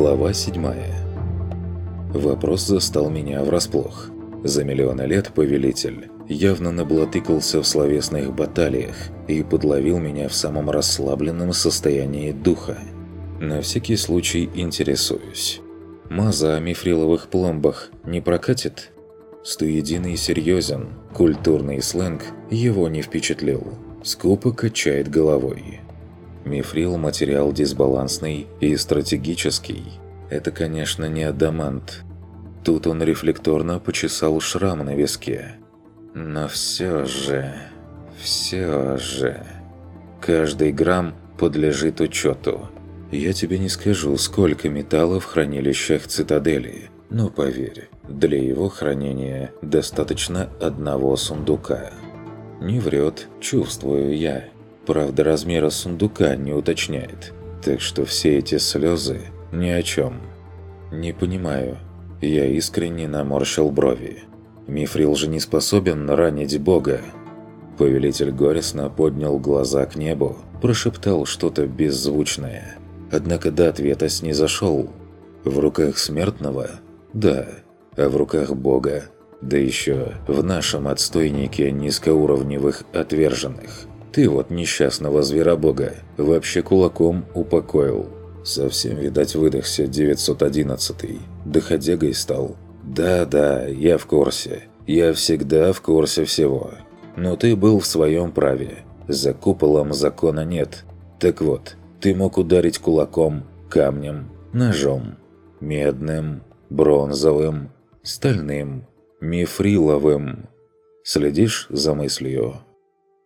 Глава 7 Вопрос застал меня врасплох. За миллионы лет повелитель явно наблатыкался в словесных баталиях и подловил меня в самом расслабленном состоянии духа. На всякий случай интересуюсь. Маза о мифриловых пломбах не прокатит? Стоединый серьезен, культурный сленг его не впечатлил. Скупо качает головой. Мифрил – материал дисбалансный и стратегический. Это, конечно, не адамант. Тут он рефлекторно почесал шрам на виске. Но все же... Все же... Каждый грамм подлежит учету. Я тебе не скажу, сколько металла в хранилищах цитадели, но поверь, для его хранения достаточно одного сундука. Не врет, чувствую я. Правда, размера сундука не уточняет. Так что все эти слезы ни о чем. Не понимаю. Я искренне наморщил брови. Мифрил же не способен ранить Бога. Повелитель горестно поднял глаза к небу, прошептал что-то беззвучное. Однако до ответа снизошел. В руках смертного? Да. А в руках Бога? Да еще в нашем отстойнике низкоуровневых отверженных. Ты вот несчастного зверобога вообще кулаком упокоил. Совсем, видать, выдохся 911-й. Доходягой стал. Да-да, я в курсе. Я всегда в курсе всего. Но ты был в своем праве. За куполом закона нет. Так вот, ты мог ударить кулаком, камнем, ножом. Медным, бронзовым, стальным, мифриловым. Следишь за мыслью?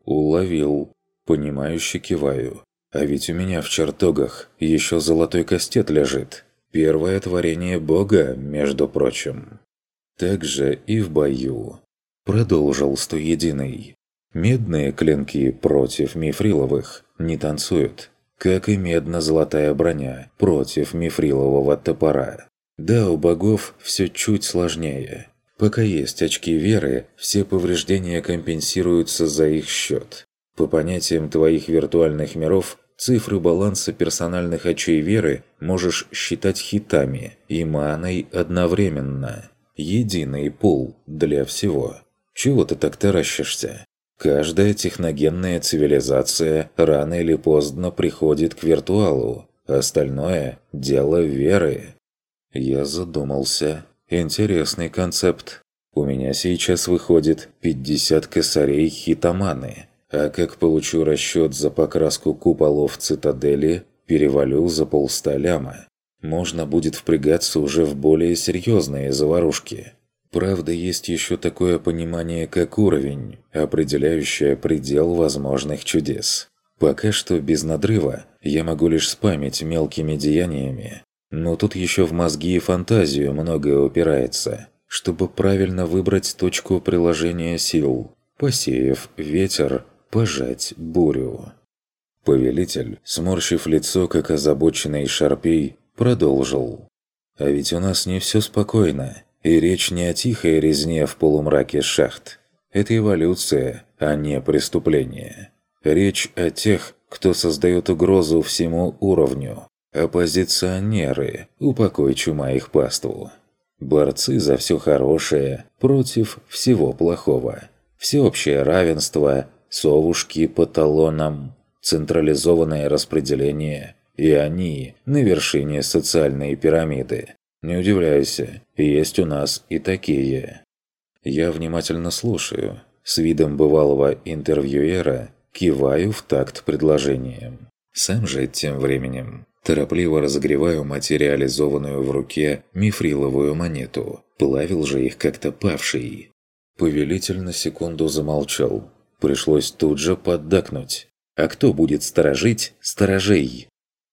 Уловил. Понимающе киваю. А ведь у меня в чертогах еще золотой кастет лежит. Первое творение Бога, между прочим. Так же и в бою. Продолжил Стоединый. Медные клинки против мифриловых не танцуют, как и медно-золотая броня против мифрилового топора. Да, у богов все чуть сложнее. Пока есть очки веры, все повреждения компенсируются за их счет. По понятиям твоих виртуальных миров, цифры баланса персональных очей веры можешь считать хитами и маной одновременно. Единый пул для всего. Чего ты так таращишься? Каждая техногенная цивилизация рано или поздно приходит к виртуалу. Остальное – дело веры. Я задумался. Интересный концепт. У меня сейчас выходит 50 косарей хитоманы, а как получу расчет за покраску куполов цитадели, перевалю за полста ляма. Можно будет впрягаться уже в более серьезные заварушки. Правда, есть еще такое понимание, как уровень, определяющее предел возможных чудес. Пока что без надрыва я могу лишь спамить мелкими деяниями, но тут еще в мозги и фантазию многое упирается, чтобы правильно выбрать точку приложения сил, посеяв ветер, пожать бурю. Повелитель, сморщив лицо, как озабоченный шарпей, продолжил. «А ведь у нас не все спокойно, и речь не о тихой резне в полумраке шахт. Это эволюция, а не преступление. Речь о тех, кто создает угрозу всему уровню, Оппозиционеры, упокой чума их паству. Борцы за все хорошее против всего плохого. Всеобщее равенство, совушки по талонам, централизованное распределение. И они на вершине социальной пирамиды. Не удивляйся, есть у нас и такие. Я внимательно слушаю. С видом бывалого интервьюера киваю в такт предложением. Сам же тем временем Торопливо разогреваю материализованную в руке мифриловую монету. Плавил же их как-то павший. Повелитель на секунду замолчал. Пришлось тут же поддакнуть. А кто будет сторожить сторожей?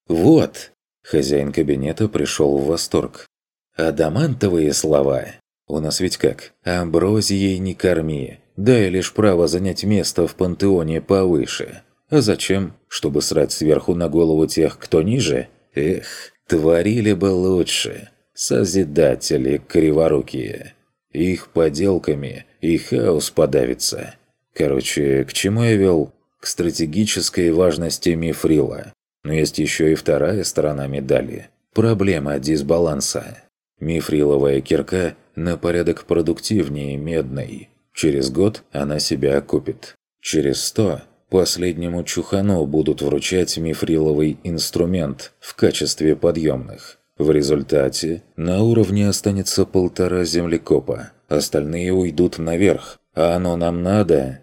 «Вот!» Хозяин кабинета пришел в восторг. «Адамантовые слова! У нас ведь как? Амброзией не корми, дай лишь право занять место в пантеоне повыше. А зачем? Чтобы срать сверху на голову тех, кто ниже? Эх, творили бы лучше. Созидатели криворукие. Их поделками и хаос подавится. Короче, к чему я вел? К стратегической важности мифрила. Но есть еще и вторая сторона медали. Проблема дисбаланса. Мифриловая кирка на порядок продуктивнее медной. Через год она себя окупит. Через сто последнему чухану будут вручать мифриловый инструмент в качестве подъемных. В результате на уровне останется полтора землекопа, остальные уйдут наверх, а оно нам надо?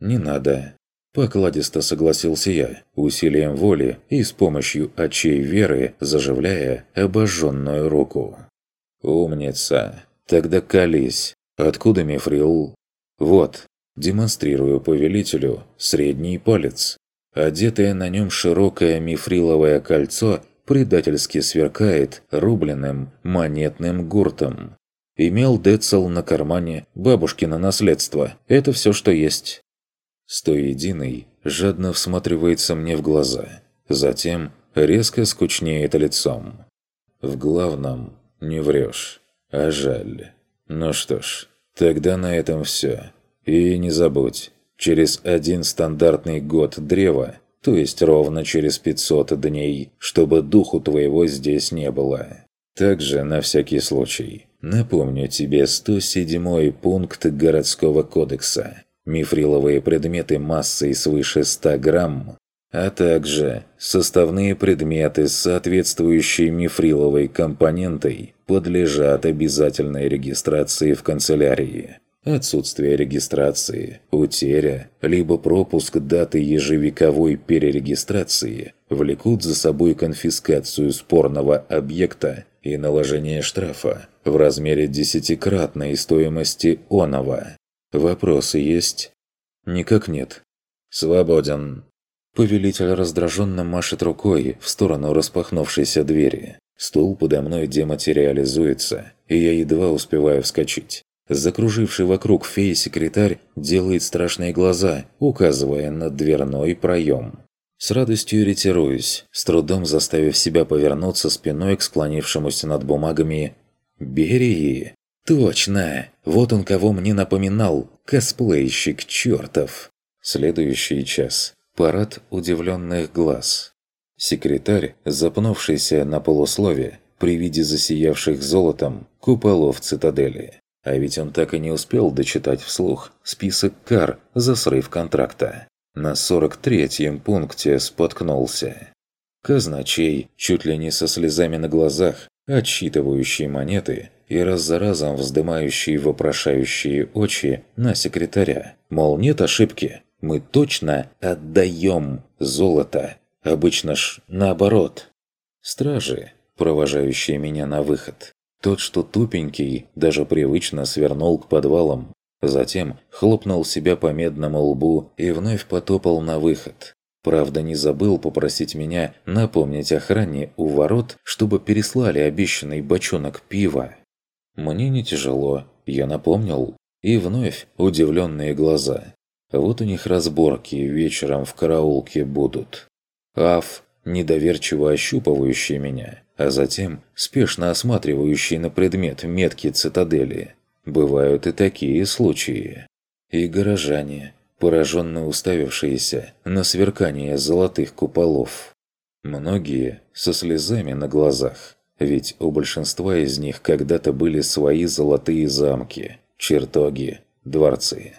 Не надо. Покладисто согласился я, усилием воли и с помощью очей веры заживляя обожженную руку. «Умница! Тогда колись! Откуда мифрил?» «Вот, демонстрирую повелителю средний палец. Одетое на нем широкое мифриловое кольцо предательски сверкает рубленным монетным гуртом. Имел Децл на кармане бабушкино наследство. Это все, что есть. Стоединый жадно всматривается мне в глаза. Затем резко скучнеет лицом. В главном не врешь, а жаль. Ну что ж, тогда на этом все. И не забудь, через один стандартный год древа, то есть ровно через 500 дней, чтобы духу твоего здесь не было. Также, на всякий случай, напомню тебе 107 пункт городского кодекса. Мифриловые предметы массой свыше 100 грамм, а также составные предметы с соответствующей мифриловой компонентой подлежат обязательной регистрации в канцелярии. Отсутствие регистрации, утеря, либо пропуск даты ежевековой перерегистрации влекут за собой конфискацию спорного объекта и наложение штрафа в размере десятикратной стоимости оного. Вопросы есть? Никак нет. Свободен. Повелитель раздраженно машет рукой в сторону распахнувшейся двери. Стул подо мной дематериализуется, и я едва успеваю вскочить. Закруживший вокруг феи-секретарь делает страшные глаза, указывая на дверной проем. С радостью ретируюсь, с трудом заставив себя повернуться спиной к склонившемуся над бумагами «Берии». «Точно! Вот он кого мне напоминал! Косплейщик чертов!» Следующий час. Парад удивленных глаз. Секретарь, запнувшийся на полуслове, при виде засиявших золотом куполов цитадели. А ведь он так и не успел дочитать вслух список кар за срыв контракта. На 43-м пункте споткнулся. Казначей, чуть ли не со слезами на глазах, отсчитывающий монеты и раз за разом вздымающий вопрошающие очи на секретаря. Мол, нет ошибки, мы точно отдаем золото. Обычно ж наоборот. Стражи, провожающие меня на выход. Тот, что тупенький, даже привычно свернул к подвалам, Затем хлопнул себя по медному лбу и вновь потопал на выход. Правда, не забыл попросить меня напомнить охране у ворот, чтобы переслали обещанный бочонок пива. Мне не тяжело, я напомнил. И вновь удивленные глаза. Вот у них разборки вечером в караулке будут. Аф, недоверчиво ощупывающий меня, а затем спешно осматривающий на предмет метки цитадели. Бывают и такие случаи. И горожане, пораженно уставившиеся на сверкание золотых куполов. Многие со слезами на глазах, ведь у большинства из них когда-то были свои золотые замки, чертоги, дворцы.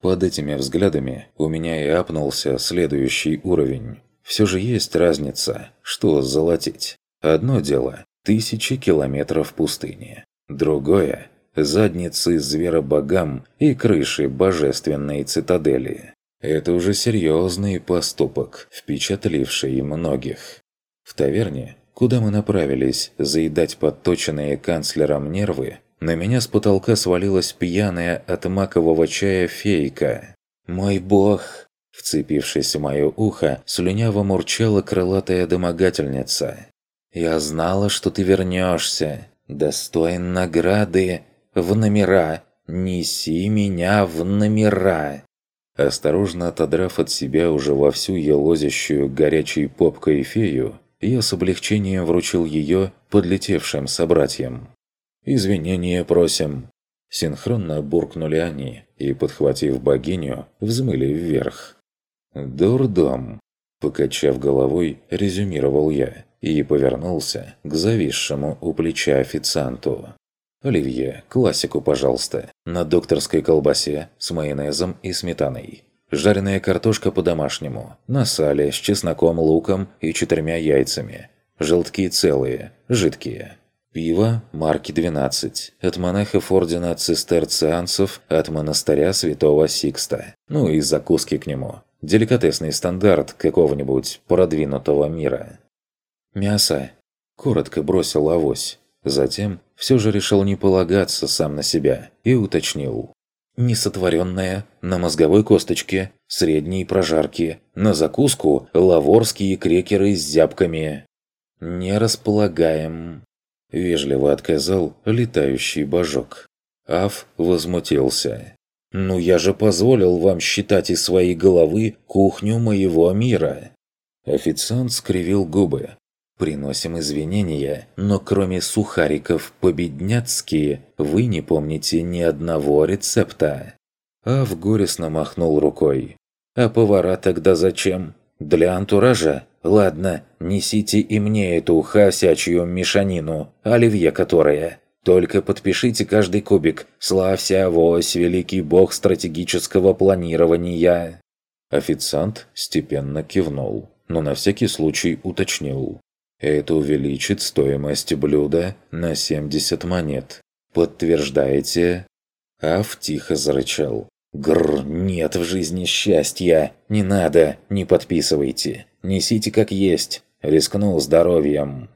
Под этими взглядами у меня и апнулся следующий уровень. Все же есть разница, что золотить. Одно дело – тысячи километров пустыни. Другое задницы зверобогам и крыши божественной цитадели. Это уже серьезный поступок, впечатливший многих. В таверне, куда мы направились заедать подточенные канцлером нервы, на меня с потолка свалилась пьяная от макового чая фейка. «Мой бог!» Вцепившись в мое ухо, слюняво мурчала крылатая домогательница. «Я знала, что ты вернешься. Достоин награды в номера! Неси меня в номера!» Осторожно отодрав от себя уже вовсю елозящую горячей попкой фею, я с облегчением вручил ее подлетевшим собратьям. «Извинения просим!» Синхронно буркнули они и, подхватив богиню, взмыли вверх. «Дурдом!» Покачав головой, резюмировал я и повернулся к зависшему у плеча официанту. «Оливье, классику, пожалуйста, на докторской колбасе с майонезом и сметаной. Жареная картошка по-домашнему, на сале с чесноком, луком и четырьмя яйцами. Желтки целые, жидкие. Пиво марки 12, от монахов ордена цистерцианцев от монастыря святого Сикста. Ну и закуски к нему. Деликатесный стандарт какого-нибудь продвинутого мира. «Мясо», – коротко бросил авось. Затем все же решил не полагаться сам на себя и уточнил. Несотворенное, на мозговой косточке, средние прожарки, на закуску лаворские крекеры с зябками. «Не располагаем», – вежливо отказал летающий божок. Аф возмутился. «Ну я же позволил вам считать из своей головы кухню моего мира!» Официант скривил губы. «Приносим извинения, но кроме сухариков по-бедняцки вы не помните ни одного рецепта». Ав горестно махнул рукой. «А повара тогда зачем? Для антуража? Ладно, несите и мне эту хасячью мешанину, оливье которая. Только подпишите каждый кубик. Славься, авось, великий бог стратегического планирования!» Официант степенно кивнул, но на всякий случай уточнил. «Это увеличит стоимость блюда на 70 монет. Подтверждаете?» Аф тихо зарычал. «Гррр, нет в жизни счастья! Не надо, не подписывайте! Несите как есть! Рискнул здоровьем!»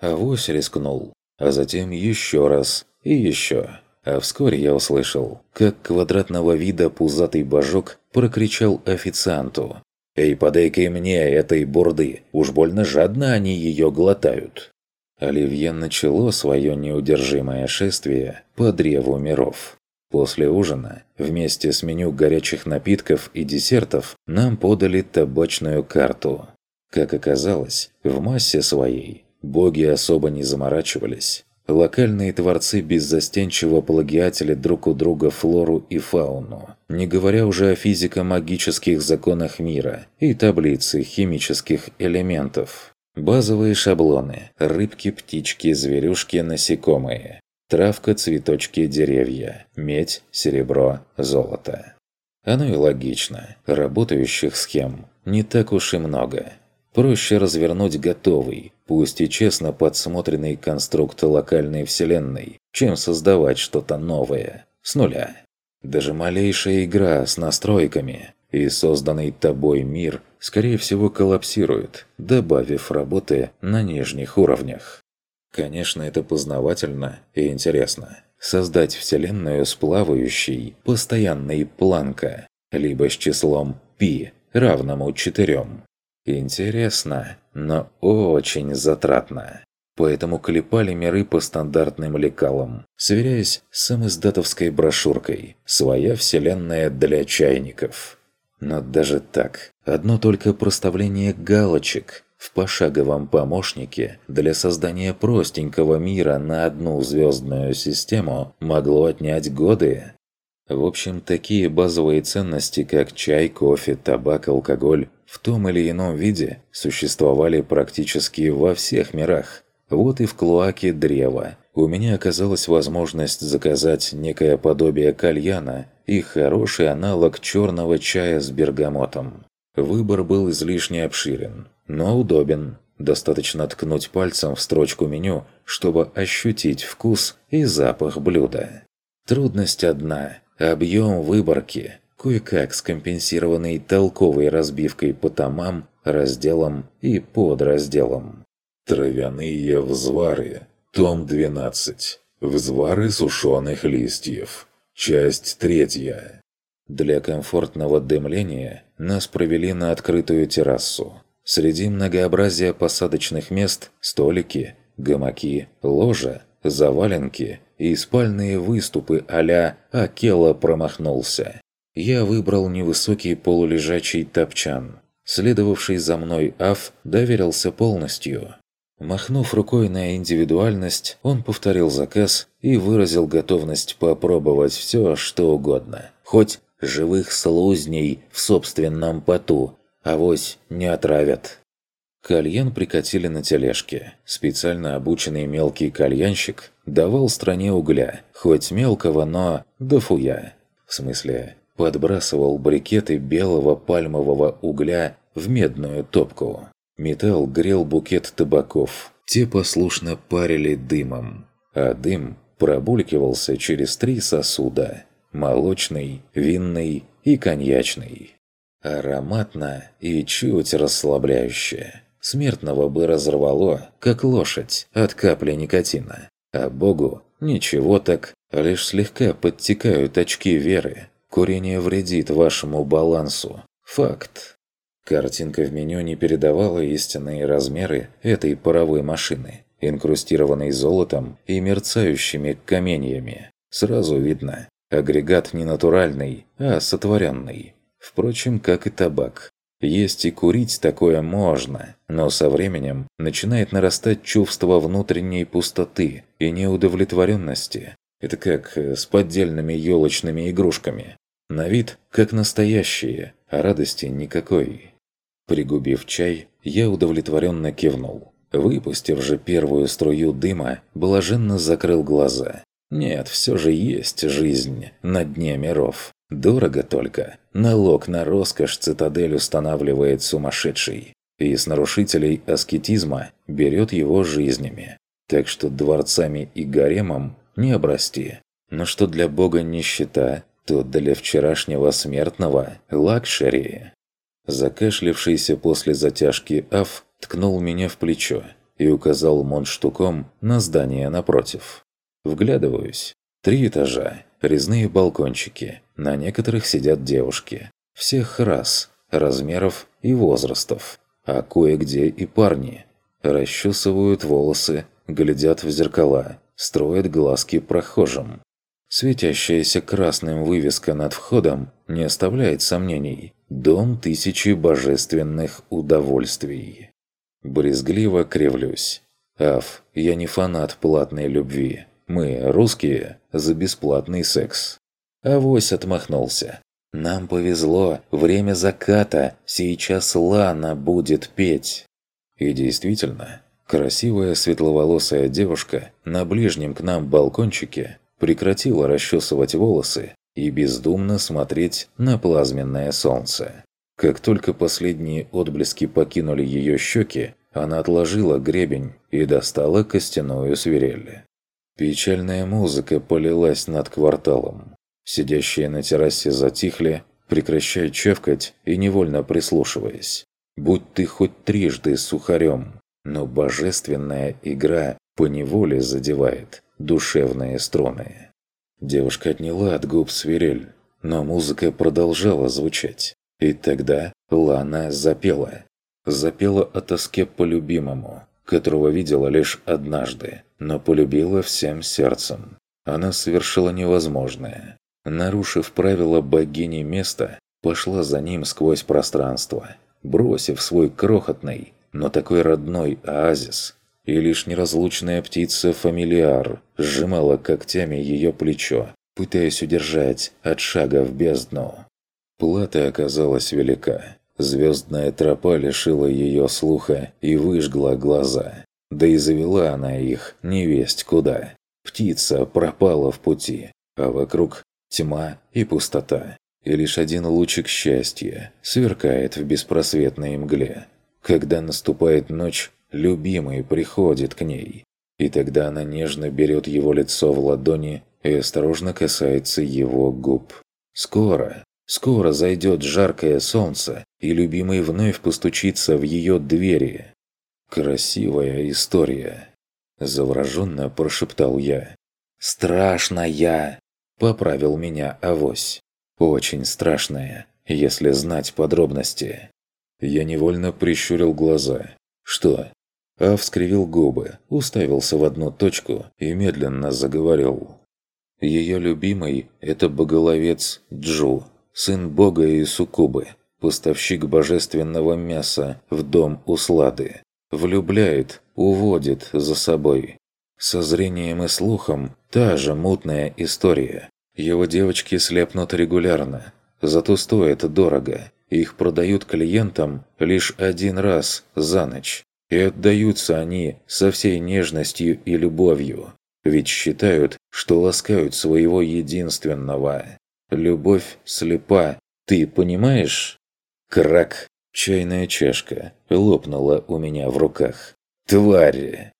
Авось рискнул а затем еще раз и еще. А вскоре я услышал, как квадратного вида пузатый божок прокричал официанту. «Эй, подай-ка мне этой бурды, уж больно жадно они ее глотают». Оливье начало свое неудержимое шествие по древу миров. После ужина, вместе с меню горячих напитков и десертов, нам подали табачную карту. Как оказалось, в массе своей Боги особо не заморачивались. Локальные творцы беззастенчиво плагиатели друг у друга флору и фауну, не говоря уже о физико-магических законах мира и таблице химических элементов. Базовые шаблоны – рыбки, птички, зверюшки, насекомые. Травка, цветочки, деревья, медь, серебро, золото. Оно и логично. Работающих схем не так уж и много. Проще развернуть готовый, пусть и честно подсмотренный конструкт локальной вселенной, чем создавать что-то новое, с нуля. Даже малейшая игра с настройками и созданный тобой мир, скорее всего, коллапсирует, добавив работы на нижних уровнях. Конечно, это познавательно и интересно. Создать вселенную с плавающей, постоянной планка, либо с числом π, равному четырем. Интересно, но очень затратно. Поэтому клепали миры по стандартным лекалам, сверяясь с самоиздатовской брошюркой «Своя вселенная для чайников». Но даже так, одно только проставление галочек в пошаговом помощнике для создания простенького мира на одну звездную систему могло отнять годы. В общем, такие базовые ценности, как чай, кофе, табак, алкоголь, в том или ином виде существовали практически во всех мирах. Вот и в клоаке древа у меня оказалась возможность заказать некое подобие кальяна и хороший аналог черного чая с бергамотом. Выбор был излишне обширен, но удобен. Достаточно ткнуть пальцем в строчку меню, чтобы ощутить вкус и запах блюда. Трудность одна Объем выборки, кое-как скомпенсированный толковой разбивкой по томам, разделам и подразделам. Травяные взвары. Том 12. Взвары сушеных листьев. Часть третья. Для комфортного дымления нас провели на открытую террасу. Среди многообразия посадочных мест – столики, гамаки, ложа, заваленки и спальные выступы а-ля «Акела промахнулся». Я выбрал невысокий полулежачий топчан. Следовавший за мной Аф доверился полностью. Махнув рукой на индивидуальность, он повторил заказ и выразил готовность попробовать все, что угодно. Хоть живых слузней в собственном поту, авось не отравят. Кальян прикатили на тележке. Специально обученный мелкий кальянщик давал стране угля, хоть мелкого, но дофуя. В смысле, подбрасывал брикеты белого пальмового угля в медную топку. Металл грел букет табаков. Те послушно парили дымом. А дым пробулькивался через три сосуда – молочный, винный и коньячный. Ароматно и чуть расслабляюще. Смертного бы разорвало, как лошадь, от капли никотина. А Богу ничего так, лишь слегка подтекают очки веры. Курение вредит вашему балансу. Факт. Картинка в меню не передавала истинные размеры этой паровой машины, инкрустированной золотом и мерцающими каменьями. Сразу видно, агрегат не натуральный, а сотворенный. Впрочем, как и табак. Есть и курить такое можно, но со временем начинает нарастать чувство внутренней пустоты и неудовлетворенности. Это как с поддельными елочными игрушками. На вид как настоящие, а радости никакой. Пригубив чай, я удовлетворенно кивнул. Выпустив же первую струю дыма, блаженно закрыл глаза. Нет, все же есть жизнь на дне миров. Дорого только. Налог на роскошь цитадель устанавливает сумасшедший. И с нарушителей аскетизма берет его жизнями. Так что дворцами и гаремом не обрасти. Но что для бога нищета, то для вчерашнего смертного – luxury. Закашлявшийся после затяжки Аф ткнул меня в плечо и указал мундштуком на здание напротив. Вглядываюсь. Три этажа, резные балкончики, на некоторых сидят девушки. Всех рас, размеров и возрастов, а кое-где и парни. Расчесывают волосы, глядят в зеркала, строят глазки прохожим. Светящаяся красным вывеска над входом не оставляет сомнений. Дом тысячи божественных удовольствий. Брезгливо кривлюсь. Аф, я не фанат платной любви. Мы, русские, за бесплатный секс. Авось отмахнулся. Нам повезло, время заката, сейчас Лана будет петь. И действительно, красивая светловолосая девушка на ближнем к нам балкончике прекратила расчесывать волосы и бездумно смотреть на плазменное солнце. Как только последние отблески покинули ее щеки, она отложила гребень и достала костяную свирель. Печальная музыка полилась над кварталом. Сидящие на террасе затихли, прекращая чавкать и невольно прислушиваясь. Будь ты хоть трижды сухарем, но божественная игра поневоле задевает душевные струны. Девушка отняла от губ свирель, но музыка продолжала звучать. И тогда Лана запела. Запела о тоске по любимому, которого видела лишь однажды, но полюбила всем сердцем. Она совершила невозможное. Нарушив правила богини места, пошла за ним сквозь пространство, бросив свой крохотный, но такой родной оазис. И лишь неразлучная птица-фамилиар сжимала когтями ее плечо, пытаясь удержать от шага в бездну. Плата оказалась велика. Звездная тропа лишила ее слуха и выжгла глаза. Да и завела она их невесть куда. Птица пропала в пути, а вокруг тьма и пустота. И лишь один лучик счастья сверкает в беспросветной мгле. Когда наступает ночь, любимый приходит к ней. И тогда она нежно берет его лицо в ладони и осторожно касается его губ. Скоро, Скоро зайдет жаркое солнце, и любимый вновь постучится в ее двери. Красивая история. Завороженно прошептал я. «Страшная!» – поправил меня авось. «Очень страшная, если знать подробности». Я невольно прищурил глаза. «Что?» Ав скривил губы, уставился в одну точку и медленно заговорил. Ее любимый – это боголовец Джу, сын бога и суккубы, поставщик божественного мяса в дом Услады. Влюбляет, уводит за собой. Со зрением и слухом та же мутная история. Его девочки слепнут регулярно, зато стоит дорого, Их продают клиентам лишь один раз за ночь. И отдаются они со всей нежностью и любовью. Ведь считают, что ласкают своего единственного. Любовь слепа, ты понимаешь? Крак! Чайная чашка лопнула у меня в руках. Тварь!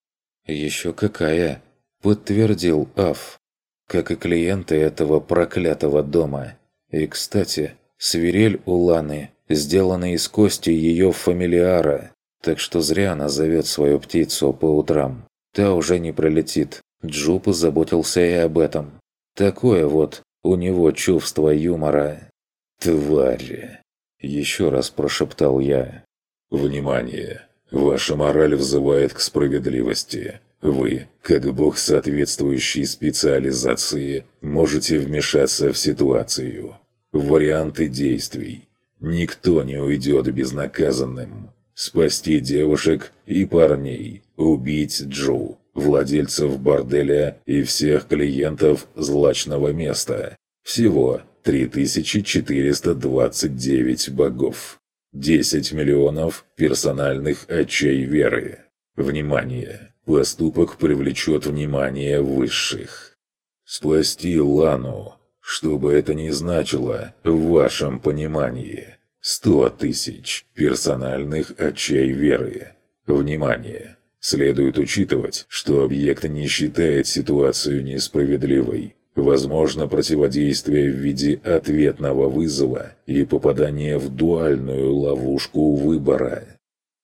Еще какая! Подтвердил Аф. Как и клиенты этого проклятого дома. И, кстати, свирель у Ланы сделана из кости ее фамилиара. Так что зря она зовет свою птицу по утрам. Та уже не пролетит. Джу позаботился и об этом. Такое вот у него чувство юмора. «Тварь!» – еще раз прошептал я. «Внимание! Ваша мораль взывает к справедливости. Вы, как бог соответствующей специализации, можете вмешаться в ситуацию. Варианты действий. Никто не уйдет безнаказанным. Спасти девушек и парней. Убить Джу, владельцев борделя и всех клиентов злачного места. Всего 3429 богов. 10 миллионов персональных очей веры. Внимание! Поступок привлечет внимание высших. Спасти Лану, что бы это ни значило в вашем понимании. 100 тысяч персональных очей веры. Внимание! Следует учитывать, что объект не считает ситуацию несправедливой Возможно противодействие в виде ответного вызова и попадание в дуальную ловушку выбора.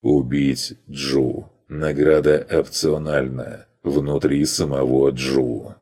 Убить Джу. Награда опциональна. Внутри самого Джу.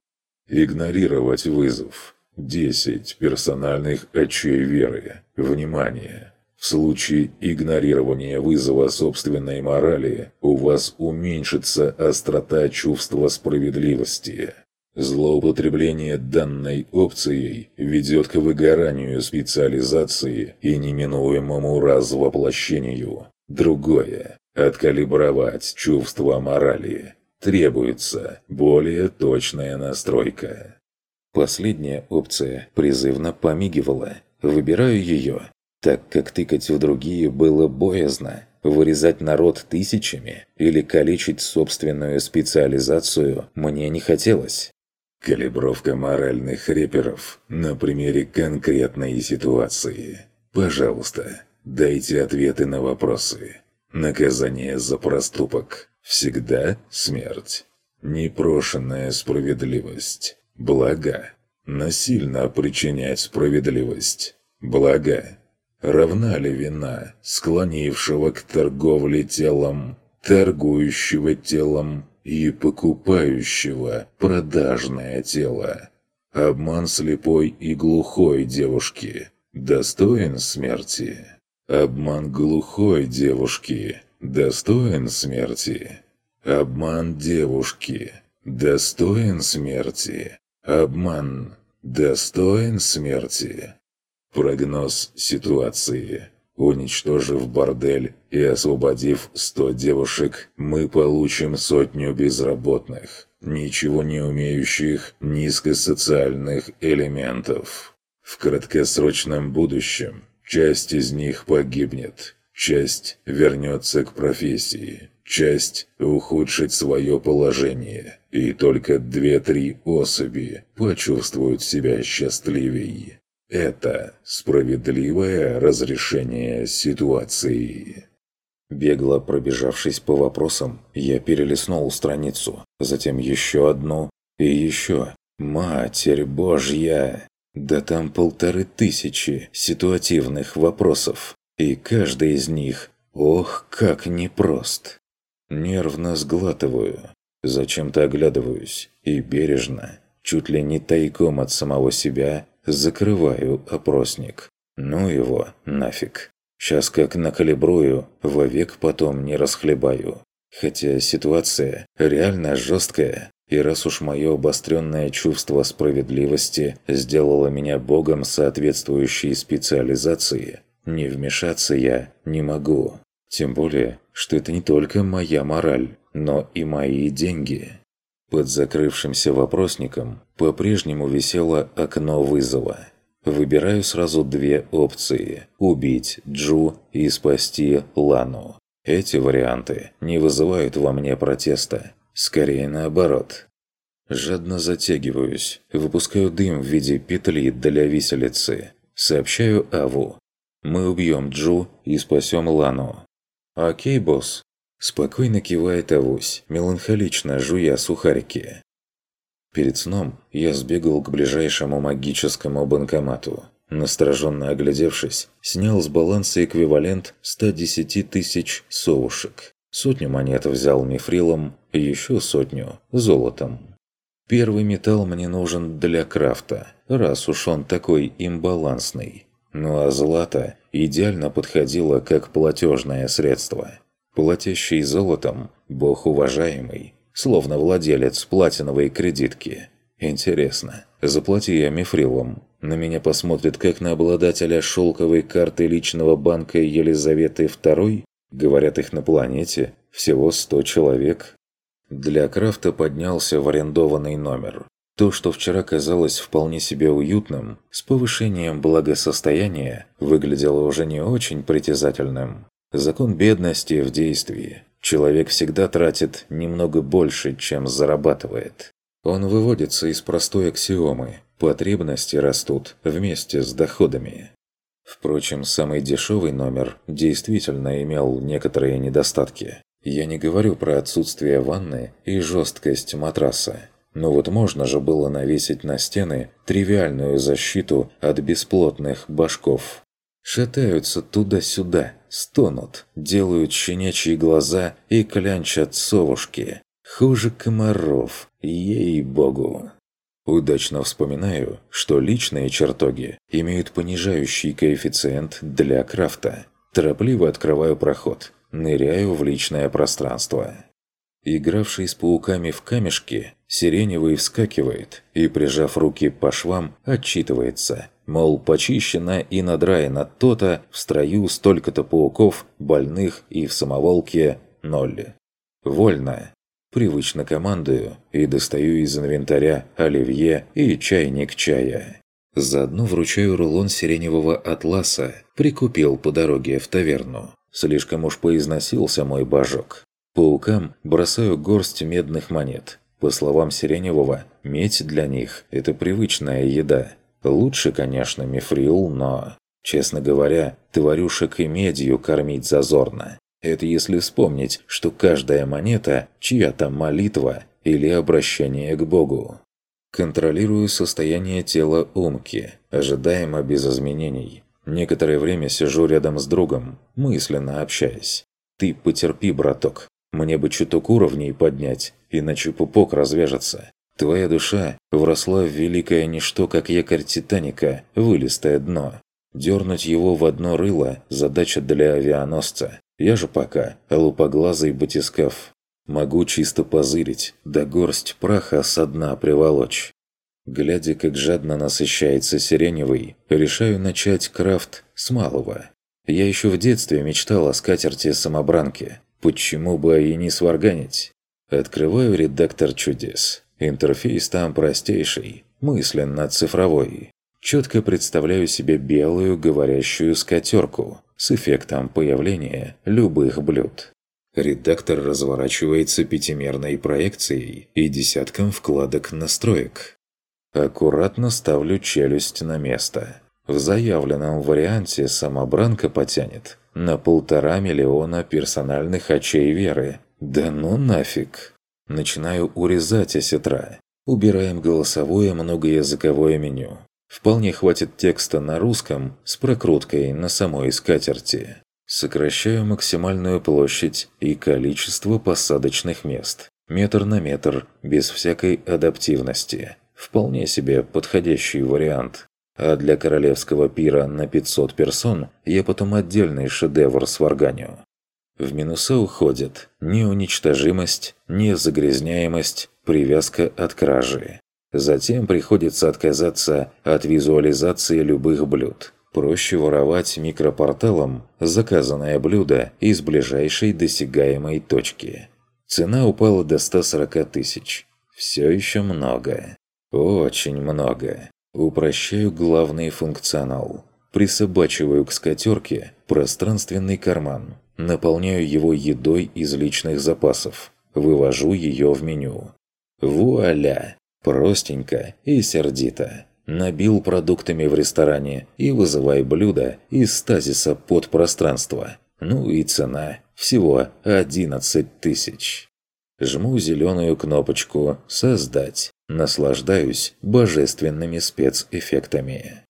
Игнорировать вызов. 10 персональных очей веры. Внимание! В случае игнорирования вызова собственной морали у вас уменьшится острота чувства справедливости. Злоупотребление данной опцией ведет к выгоранию специализации и неминуемому развоплощению. Другое – откалибровать чувство морали. Требуется более точная настройка. Последняя опция призывно помигивала. Выбираю ее, так как тыкать в другие было боязно. Вырезать народ тысячами или калечить собственную специализацию мне не хотелось. Калибровка моральных реперов на примере конкретной ситуации. Пожалуйста, дайте ответы на вопросы. Наказание за проступок. Всегда смерть. Непрошенная справедливость. Благо. Насильно причинять справедливость. Благо. Равна ли вина, склонившего к торговле телом, торгующего телом и покупающего продажное тело. Обман слепой и глухой девушки достоин смерти. Обман глухой девушки достоин смерти. Обман девушки достоин смерти. Обман достоин смерти. Прогноз ситуации. Уничтожив бордель и освободив 100 девушек, мы получим сотню безработных, ничего не умеющих низкосоциальных элементов. В краткосрочном будущем часть из них погибнет, часть вернется к профессии, часть ухудшит свое положение, и только две-три особи почувствуют себя счастливее. Это справедливое разрешение ситуации. Бегло пробежавшись по вопросам, я перелистнул страницу, затем еще одну и еще. Матерь Божья! Да там полторы тысячи ситуативных вопросов, и каждый из них, ох, как непрост. Нервно сглатываю, зачем-то оглядываюсь и бережно, чуть ли не тайком от самого себя, Закрываю опросник. Ну его нафиг. Сейчас как накалибрую, вовек потом не расхлебаю. Хотя ситуация реально жесткая. И раз уж мое обостренное чувство справедливости сделало меня богом соответствующей специализации, не вмешаться я не могу. Тем более, что это не только моя мораль, но и мои деньги. Под закрывшимся вопросником по-прежнему висело окно вызова. Выбираю сразу две опции – убить Джу и спасти Лану. Эти варианты не вызывают во мне протеста. Скорее наоборот. Жадно затягиваюсь, выпускаю дым в виде петли для виселицы. Сообщаю Аву. Мы убьем Джу и спасем Лану. «Окей, босс». Спокойно кивает Авусь, меланхолично жуя сухарики. Перед сном я сбегал к ближайшему магическому банкомату. Настороженно оглядевшись, снял с баланса эквивалент 110 тысяч совушек. Сотню монет взял мифрилом, еще сотню – золотом. Первый металл мне нужен для крафта, раз уж он такой имбалансный. Ну а злато идеально подходило как платежное средство. Платящий золотом, бог уважаемый, словно владелец платиновой кредитки. Интересно, заплати я мифрилом, на меня посмотрят как на обладателя шелковой карты личного банка Елизаветы II? Говорят, их на планете всего 100 человек. Для крафта поднялся в арендованный номер. То, что вчера казалось вполне себе уютным, с повышением благосостояния, выглядело уже не очень притязательным. Закон бедности в действии. Человек всегда тратит немного больше, чем зарабатывает. Он выводится из простой аксиомы «потребности растут вместе с доходами». Впрочем, самый дешевый номер действительно имел некоторые недостатки. Я не говорю про отсутствие ванны и жесткость матраса. Но вот можно же было навесить на стены тривиальную защиту от бесплотных башков. Шатаются туда-сюда, стонут, делают щенячьи глаза и клянчат совушки. Хуже комаров, ей-богу. Удачно вспоминаю, что личные чертоги имеют понижающий коэффициент для крафта. Торопливо открываю проход, ныряю в личное пространство. Игравший с пауками в камешки, Сиреневый вскакивает и, прижав руки по швам, отчитывается. Мол, почищено и надраено то-то, в строю столько-то пауков, больных и в самоволке ноль. Вольно. Привычно командую и достаю из инвентаря оливье и чайник чая. Заодно вручаю рулон сиреневого атласа, прикупил по дороге в таверну. Слишком уж поизносился мой божок. Паукам бросаю горсть медных монет. По словам Сиреневого, медь для них – это привычная еда. Лучше, конечно, мифрил, но... Честно говоря, тварюшек и медью кормить зазорно. Это если вспомнить, что каждая монета – чья-то молитва или обращение к Богу. Контролирую состояние тела Умки, ожидаемо без изменений. Некоторое время сижу рядом с другом, мысленно общаясь. «Ты потерпи, браток, мне бы чуток уровней поднять, иначе пупок развяжется. Твоя душа вросла в великое ничто, как якорь Титаника, вылистое дно. Дернуть его в одно рыло – задача для авианосца. Я же пока лупоглазый батискаф. Могу чисто позырить, да горсть праха со дна приволочь. Глядя, как жадно насыщается сиреневый, решаю начать крафт с малого. Я еще в детстве мечтал о скатерти-самобранке, Почему бы и не сварганить? Открываю редактор чудес. Интерфейс там простейший, мысленно цифровой. Четко представляю себе белую говорящую скатерку с эффектом появления любых блюд. Редактор разворачивается пятимерной проекцией и десятком вкладок настроек. Аккуратно ставлю челюсть на место. В заявленном варианте самобранка потянет на полтора миллиона персональных очей веры. Да ну нафиг. Начинаю урезать осетра. Убираем голосовое многоязыковое меню. Вполне хватит текста на русском с прокруткой на самой скатерти. Сокращаю максимальную площадь и количество посадочных мест. Метр на метр, без всякой адаптивности. Вполне себе подходящий вариант. А для королевского пира на 500 персон я потом отдельный шедевр сварганю. В минуса уходят неуничтожимость, незагрязняемость, привязка от кражи. Затем приходится отказаться от визуализации любых блюд. Проще воровать микропорталом заказанное блюдо из ближайшей досягаемой точки. Цена упала до 140 тысяч. Все еще много. Очень много. Упрощаю главный функционал. Присобачиваю к скатерке пространственный карман. Наполняю его едой из личных запасов. Вывожу ее в меню. Вуаля! Простенько и сердито. Набил продуктами в ресторане и вызывай блюдо из стазиса под пространство. Ну и цена всего 11 тысяч. Жму зеленую кнопочку «Создать». Наслаждаюсь божественными спецэффектами.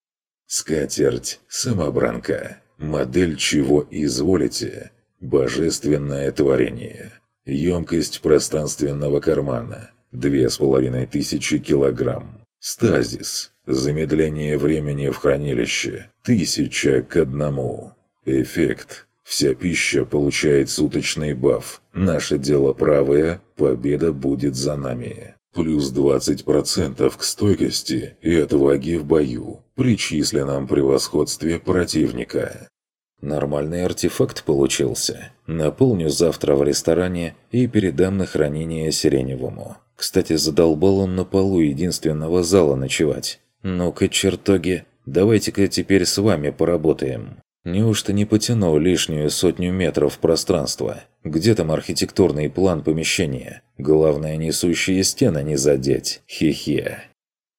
Скатерть, самобранка, модель чего изволите, божественное творение, емкость пространственного кармана, две с половиной тысячи килограмм, стазис, замедление времени в хранилище, тысяча к одному, эффект, Вся пища получает суточный баф. Наше дело правое, победа будет за нами. Плюс 20% к стойкости и отваге в бою. При численном превосходстве противника. Нормальный артефакт получился. Наполню завтра в ресторане и передам на хранение Сиреневому. Кстати, задолбал он на полу единственного зала ночевать. Ну-ка, чертоги, давайте-ка теперь с вами поработаем. Неужто не потянул лишнюю сотню метров пространства? Где там архитектурный план помещения? Главное, несущие стены не задеть. Хе-хе.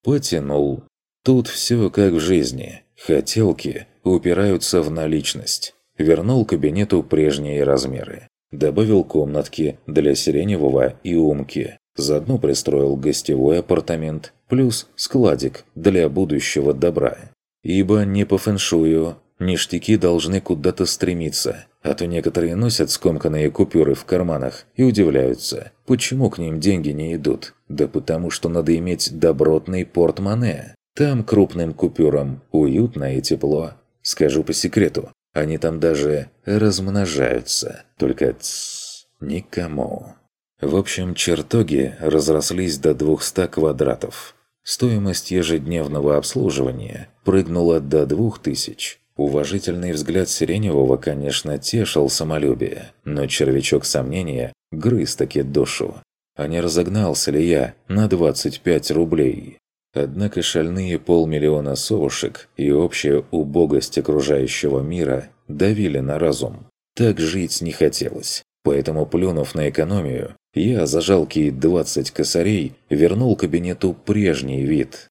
Потянул. Тут все как в жизни. Хотелки упираются в наличность. Вернул кабинету прежние размеры. Добавил комнатки для Сиреневого и Умки. Заодно пристроил гостевой апартамент, плюс складик для будущего добра. Ибо не по фэншую, Ништяки должны куда-то стремиться, а то некоторые носят скомканные купюры в карманах и удивляются, почему к ним деньги не идут. Да потому что надо иметь добротный портмоне. Там крупным купюрам уютно и тепло. Скажу по секрету, они там даже размножаются. Только тссс, никому. В общем, чертоги разрослись до 200 квадратов. Стоимость ежедневного обслуживания прыгнула до 2000. Уважительный взгляд Сиреневого, конечно, тешил самолюбие, но червячок сомнения грыз таки душу. А не разогнался ли я на 25 рублей? Однако шальные полмиллиона совушек и общая убогость окружающего мира давили на разум. Так жить не хотелось. Поэтому, плюнув на экономию, я за жалкие 20 косарей вернул кабинету прежний вид.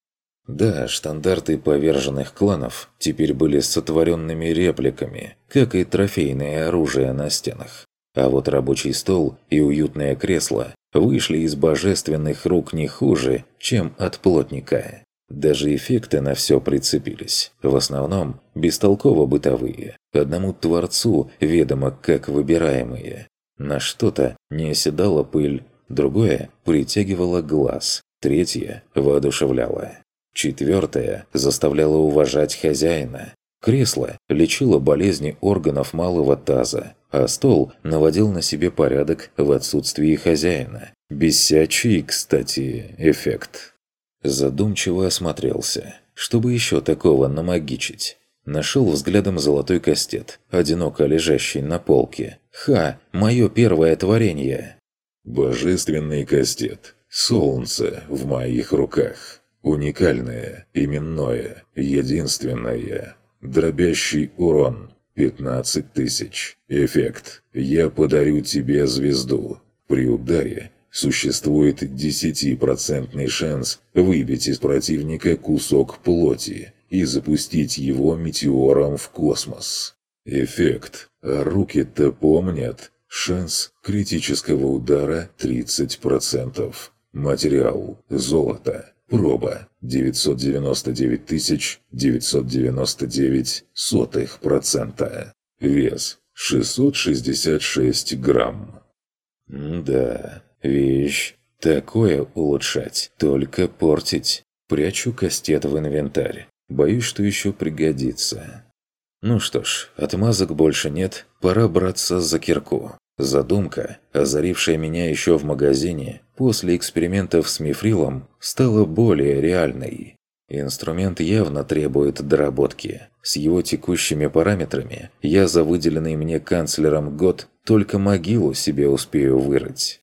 Да, штандарты поверженных кланов теперь были сотворенными репликами, как и трофейное оружие на стенах. А вот рабочий стол и уютное кресло вышли из божественных рук не хуже, чем от плотника. Даже эффекты на все прицепились. В основном бестолково-бытовые. Одному Творцу ведомо как выбираемые. На что-то не оседала пыль, другое притягивало глаз, третье воодушевляло. Четвертое заставляло уважать хозяина. Кресло лечило болезни органов малого таза, а стол наводил на себе порядок в отсутствии хозяина. Бесячий, кстати, эффект. Задумчиво осмотрелся, чтобы еще такого намагичить. Нашел взглядом золотой кастет, одиноко лежащий на полке. «Ха! Мое первое творение!» «Божественный кастет. Солнце в моих руках». Уникальное, именное, единственное. Дробящий урон. 15 тысяч. Эффект. Я подарю тебе звезду. При ударе существует 10% шанс выбить из противника кусок плоти и запустить его метеором в космос. Эффект. Руки-то помнят. Шанс критического удара 30%. Материал. Золото. Проба 999 999 сотых процента. Вес 666 грамм. Да, вещь. Такое улучшать, только портить. Прячу кастет в инвентарь. Боюсь, что еще пригодится. Ну что ж, отмазок больше нет, пора браться за кирку. Задумка, озарившая меня еще в магазине, после экспериментов с мифрилом, стала более реальной. Инструмент явно требует доработки. С его текущими параметрами я за выделенный мне канцлером год только могилу себе успею вырыть.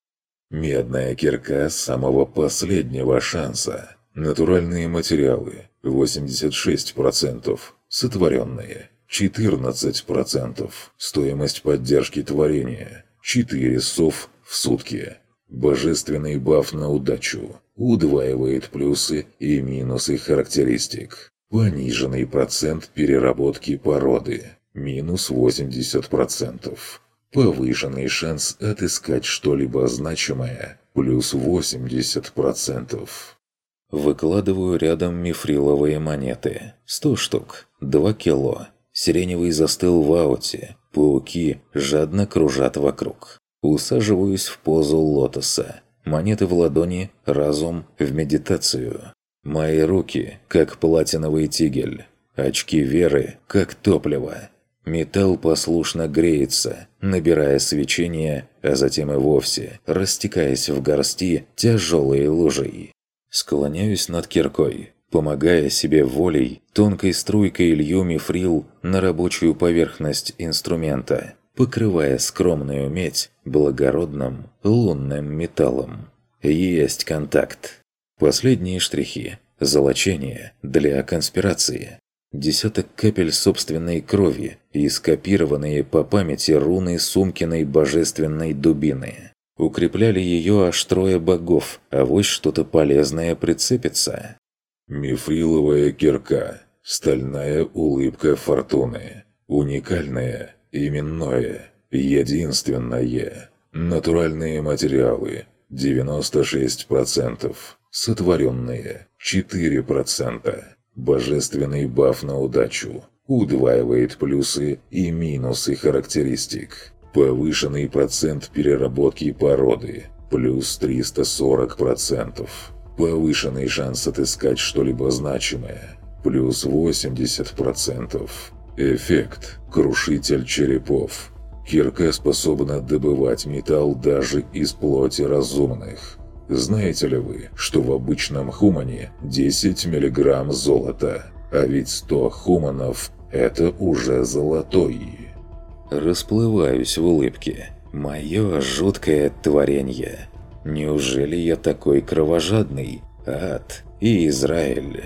Медная кирка самого последнего шанса. Натуральные материалы. 86%. Сотворенные 14%. Стоимость поддержки творения 4 сов в сутки. Божественный баф на удачу удваивает плюсы и минусы характеристик. Пониженный процент переработки породы минус 80%. Повышенный шанс отыскать что-либо значимое плюс 80%. Выкладываю рядом мифриловые монеты. 100 штук, 2 кило. Сиреневый застыл в ауте. Пауки жадно кружат вокруг. Усаживаюсь в позу лотоса. Монеты в ладони, разум в медитацию. Мои руки, как платиновый тигель. Очки веры, как топливо. Металл послушно греется, набирая свечение, а затем и вовсе, растекаясь в горсти тяжелой лужей. Склоняюсь над киркой, помогая себе волей, тонкой струйкой лью мифрил на рабочую поверхность инструмента, покрывая скромную медь благородным лунным металлом. Есть контакт. Последние штрихи. Золочение для конспирации. Десяток капель собственной крови и скопированные по памяти руны Сумкиной божественной дубины. Укрепляли ее аж трое богов, а вось что-то полезное прицепится. Мифриловая кирка. Стальная улыбка фортуны. Уникальное, именное, единственное. Натуральные материалы. 96%. Сотворенные. 4%. Божественный баф на удачу. Удваивает плюсы и минусы характеристик. Повышенный процент переработки породы. Плюс 340%. Повышенный шанс отыскать что-либо значимое. Плюс 80%. Эффект. Крушитель черепов. Кирка способна добывать металл даже из плоти разумных. Знаете ли вы, что в обычном хумане 10 мг золота, а ведь 100 хуманов – это уже золотой? Расплываюсь в улыбке. Мое жуткое творение. Неужели я такой кровожадный? Ад и Израиль.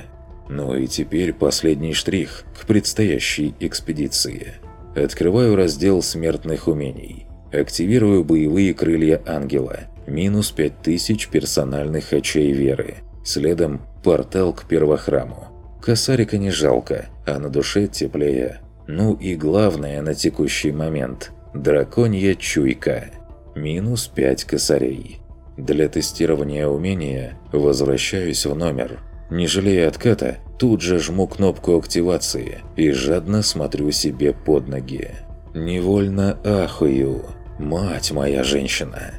Ну и теперь последний штрих к предстоящей экспедиции. Открываю раздел смертных умений. Активирую боевые крылья ангела – минус 5000 персональных очей веры. Следом портал к первохраму. Косарика не жалко, а на душе теплее. Ну и главное на текущий момент – драконья чуйка. Минус 5 косарей. Для тестирования умения возвращаюсь в номер. Не жалея отката, тут же жму кнопку активации и жадно смотрю себе под ноги. Невольно ахую. Мать моя женщина.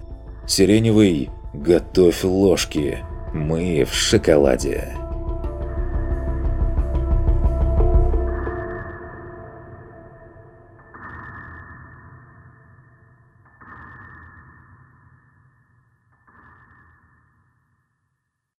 Сиреневый, готовь ложки. Мы в шоколаде.